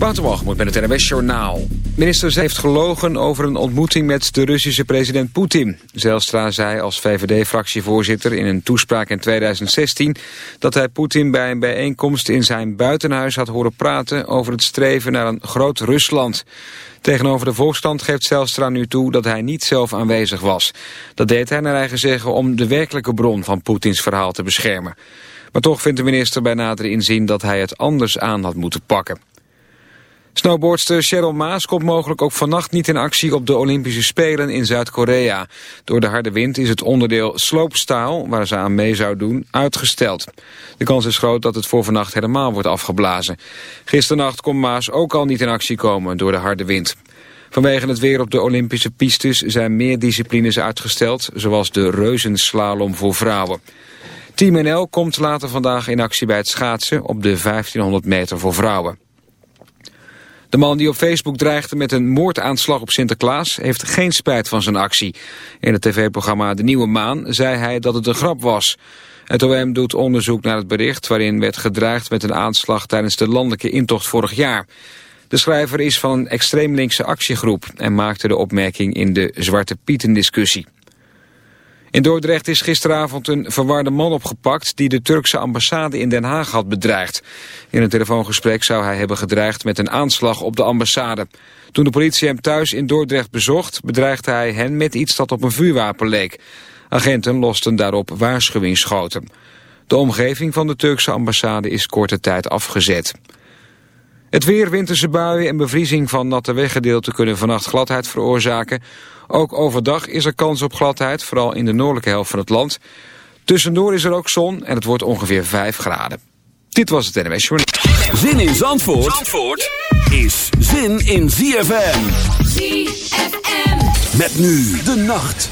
Waterwalgemoed met het NWS Journaal. Minister heeft gelogen over een ontmoeting met de Russische president Poetin. Zelstra zei als VVD-fractievoorzitter in een toespraak in 2016... dat hij Poetin bij een bijeenkomst in zijn buitenhuis had horen praten... over het streven naar een groot Rusland. Tegenover de Volksstand geeft Zelstra nu toe dat hij niet zelf aanwezig was. Dat deed hij naar eigen zeggen om de werkelijke bron van Poetins verhaal te beschermen. Maar toch vindt de minister bij nader inzien dat hij het anders aan had moeten pakken. Snowboardster Cheryl Maas komt mogelijk ook vannacht niet in actie op de Olympische Spelen in Zuid-Korea. Door de harde wind is het onderdeel slopestyle, waar ze aan mee zou doen, uitgesteld. De kans is groot dat het voor vannacht helemaal wordt afgeblazen. Gisternacht kon Maas ook al niet in actie komen door de harde wind. Vanwege het weer op de Olympische pistes zijn meer disciplines uitgesteld, zoals de reuzenslalom voor vrouwen. Team NL komt later vandaag in actie bij het schaatsen op de 1500 meter voor vrouwen. De man die op Facebook dreigde met een moordaanslag op Sinterklaas heeft geen spijt van zijn actie. In het tv-programma De Nieuwe Maan zei hij dat het een grap was. Het OM doet onderzoek naar het bericht waarin werd gedreigd met een aanslag tijdens de landelijke intocht vorig jaar. De schrijver is van een extreem linkse actiegroep en maakte de opmerking in de Zwarte Pieten discussie. In Dordrecht is gisteravond een verwarde man opgepakt... die de Turkse ambassade in Den Haag had bedreigd. In een telefoongesprek zou hij hebben gedreigd met een aanslag op de ambassade. Toen de politie hem thuis in Dordrecht bezocht... bedreigde hij hen met iets dat op een vuurwapen leek. Agenten losten daarop waarschuwingsschoten. De omgeving van de Turkse ambassade is korte tijd afgezet. Het weer, winterse buien en bevriezing van natte weggedeelten kunnen vannacht gladheid veroorzaken. Ook overdag is er kans op gladheid, vooral in de noordelijke helft van het land. Tussendoor is er ook zon en het wordt ongeveer 5 graden. Dit was het NMS Journal. Zin in Zandvoort, Zandvoort is zin in ZFM. ZFM. Met nu de nacht.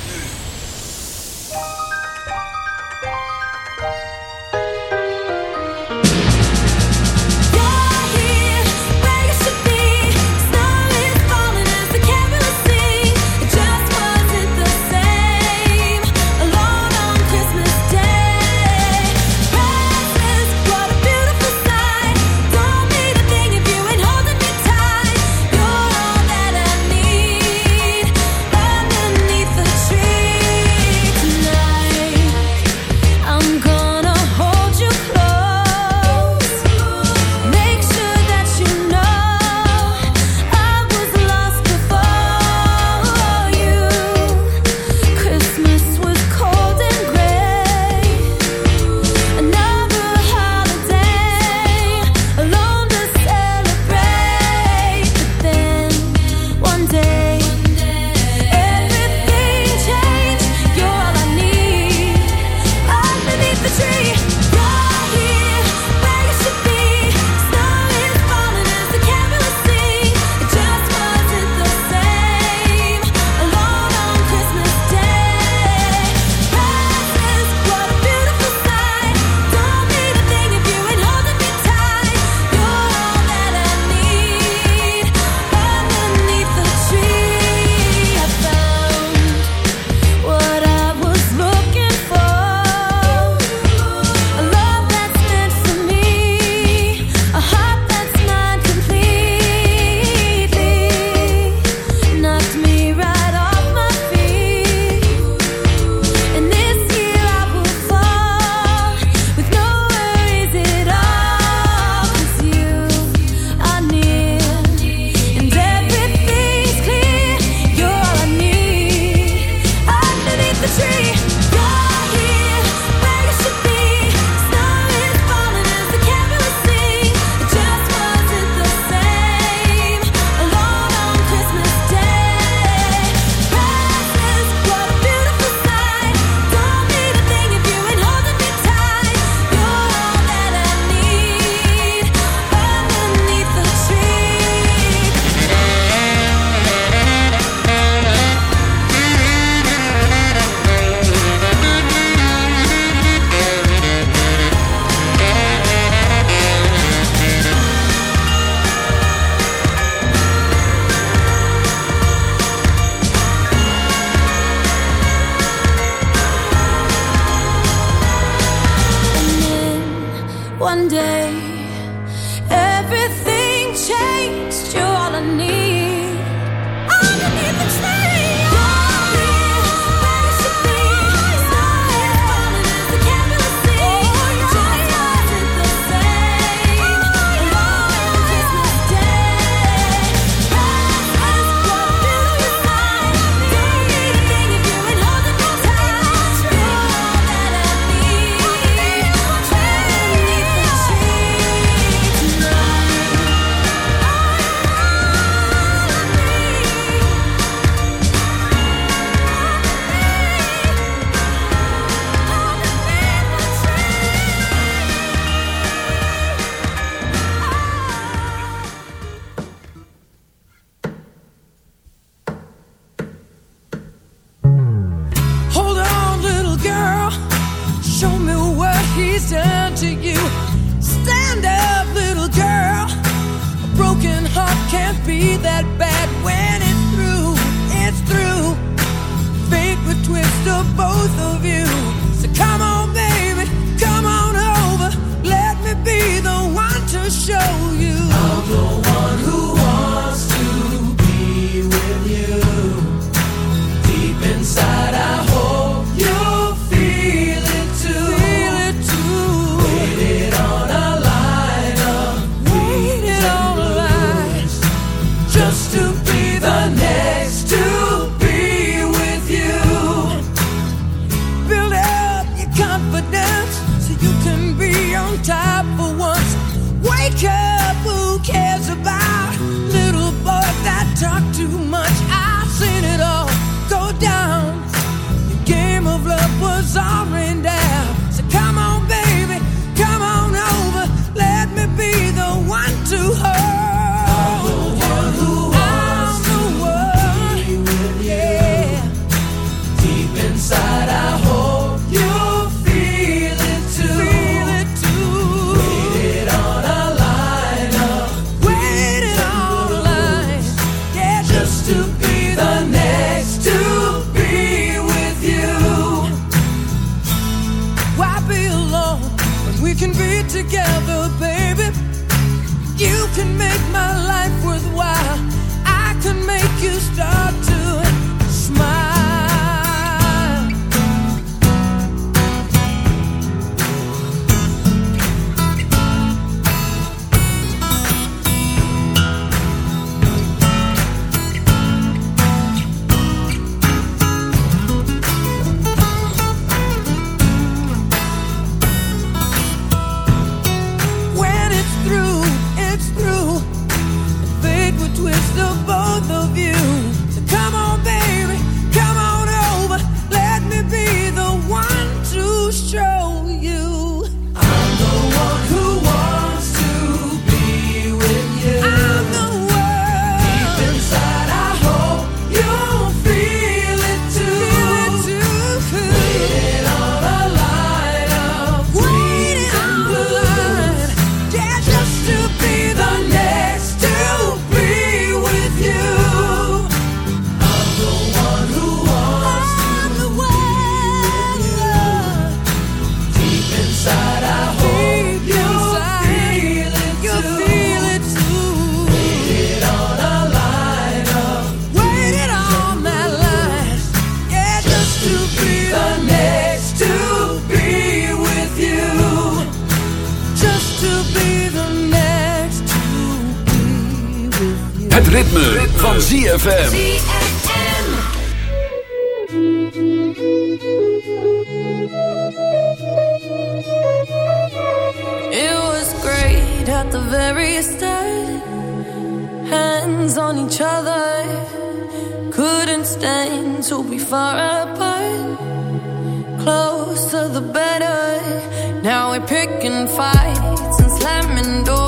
Close to the better. Now we're picking fights and slamming doors.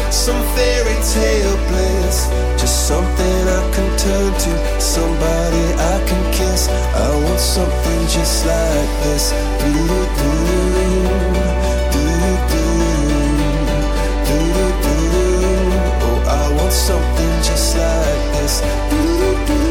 some fairy tale bliss. Just something I can turn to, somebody I can kiss. I want something just like this. Doo-doo-doo. Oh, something just like this.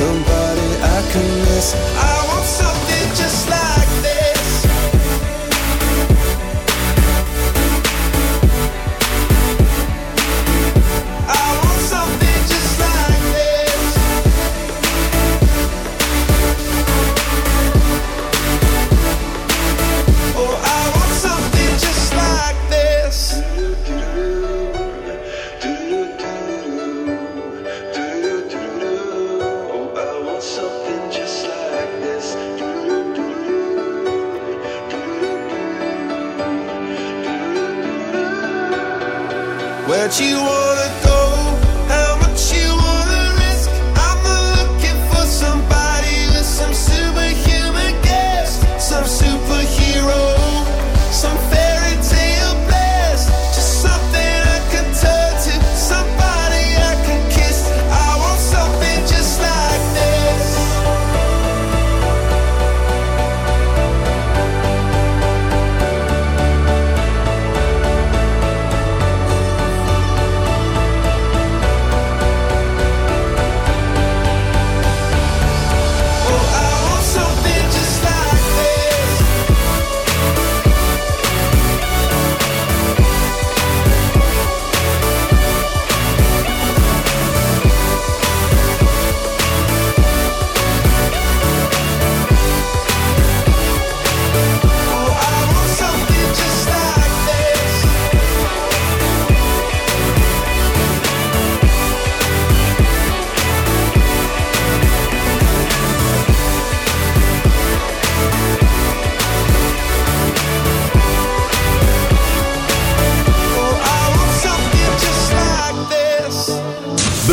somebody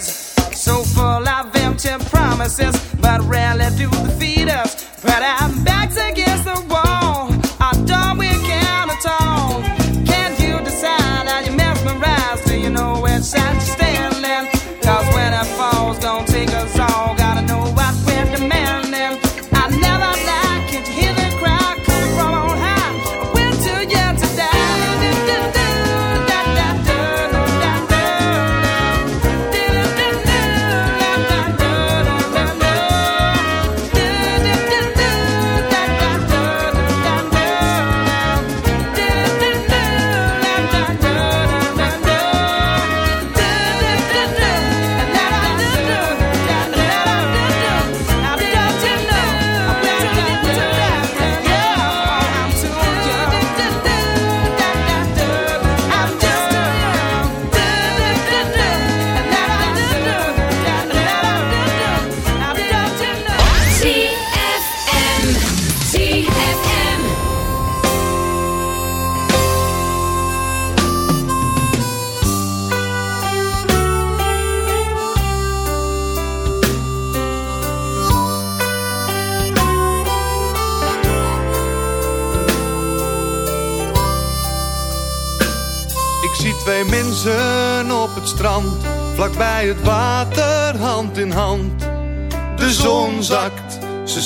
So full of empty promises, but rarely do they feed us. But I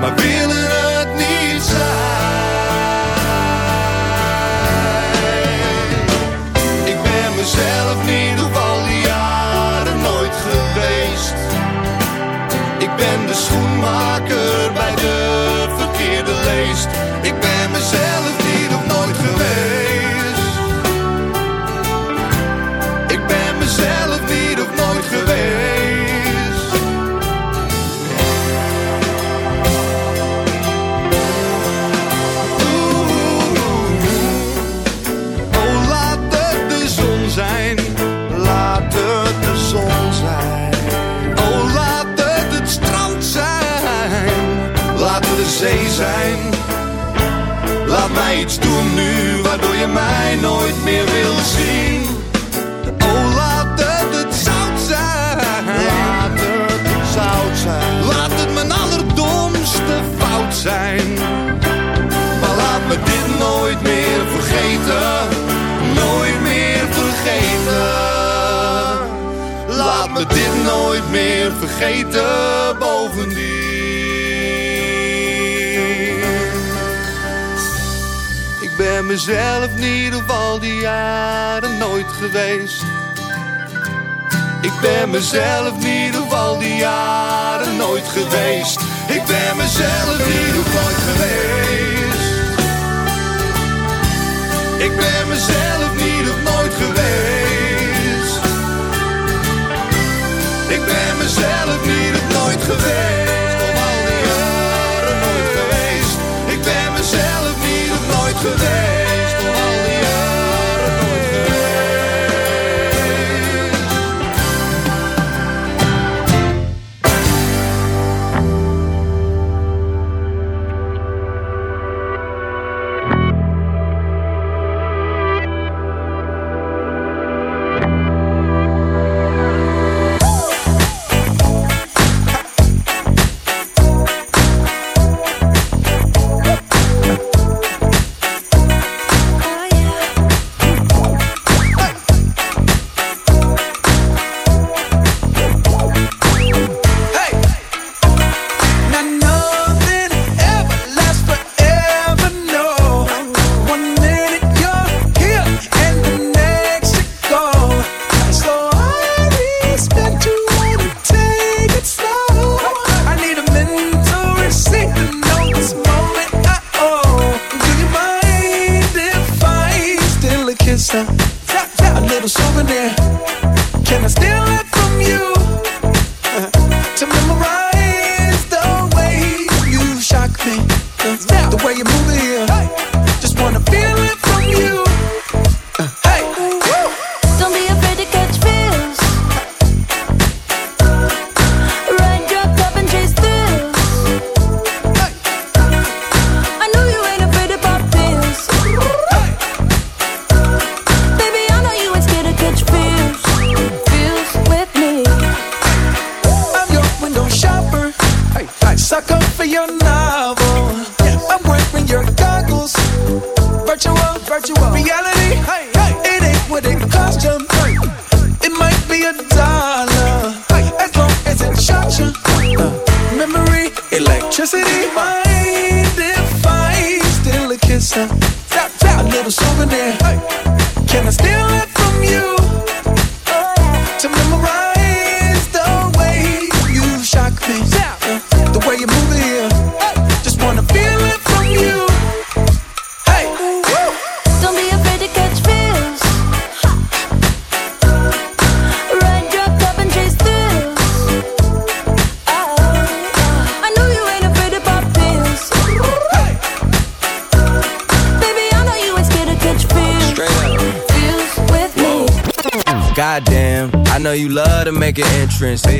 maar willen het niet zijn. Ik ben mezelf niet op al die jaren nooit geweest. Ik ben de schoenmaker bij de verkeerde leest. me dit nooit meer vergeten. Nooit meer vergeten. Laat me dit nooit meer vergeten bovendien. Ik ben mezelf niet op al die jaren nooit geweest. Ik ben mezelf niet op al die jaren nooit geweest. Ik ben mezelf niet op nooit geweest. Ik ben mezelf niet of nooit geweest. Ik ben mezelf niet of nooit geweest. Kom al. Ik ben mezelf niet of nooit geweest.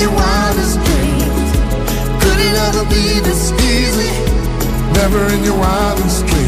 your wildest dreams. Could it ever be this easy? Never in your wildest dreams.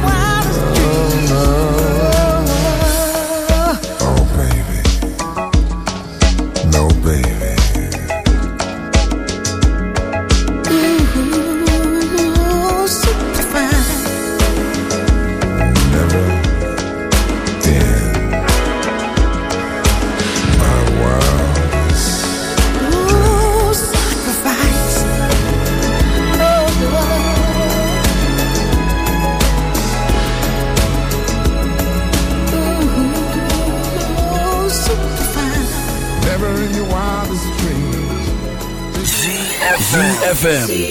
ZFM.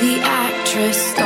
the actress.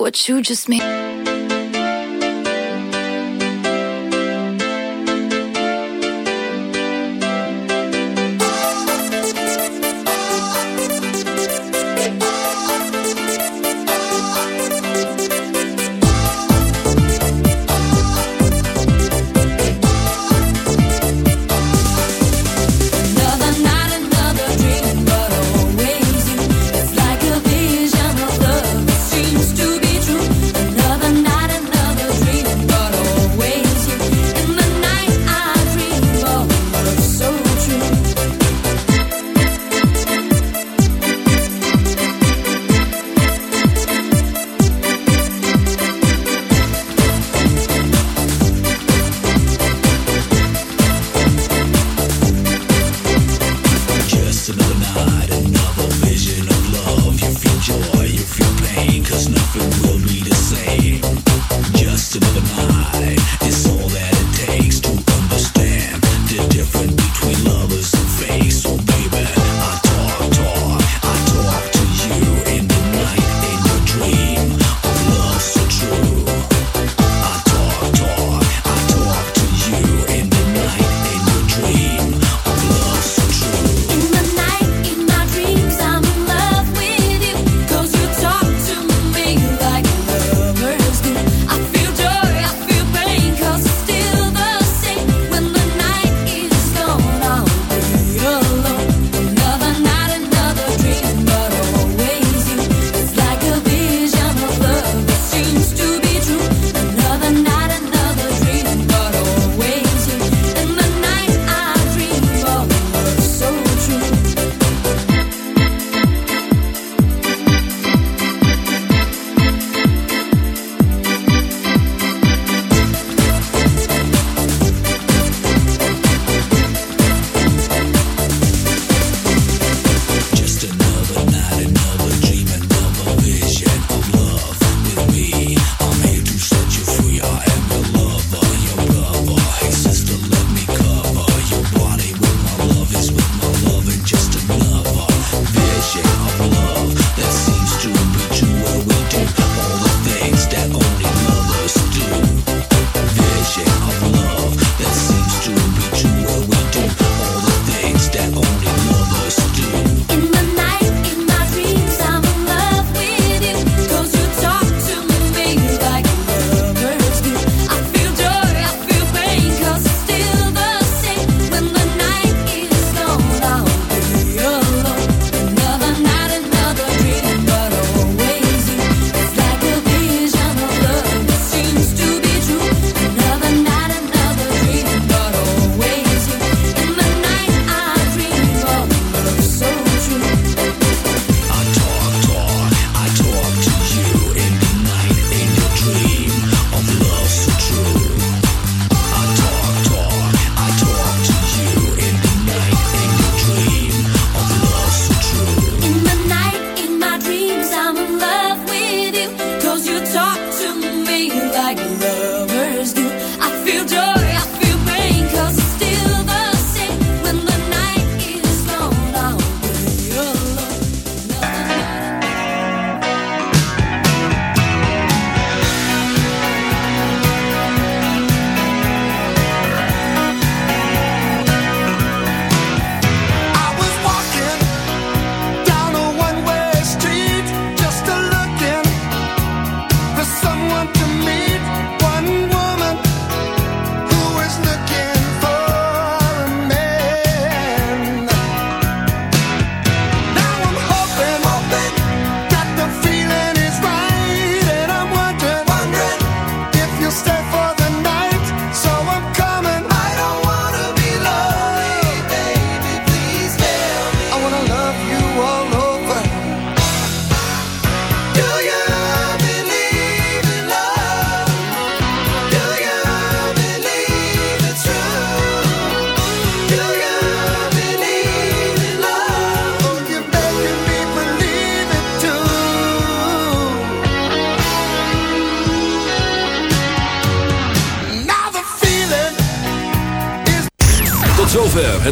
What you just made.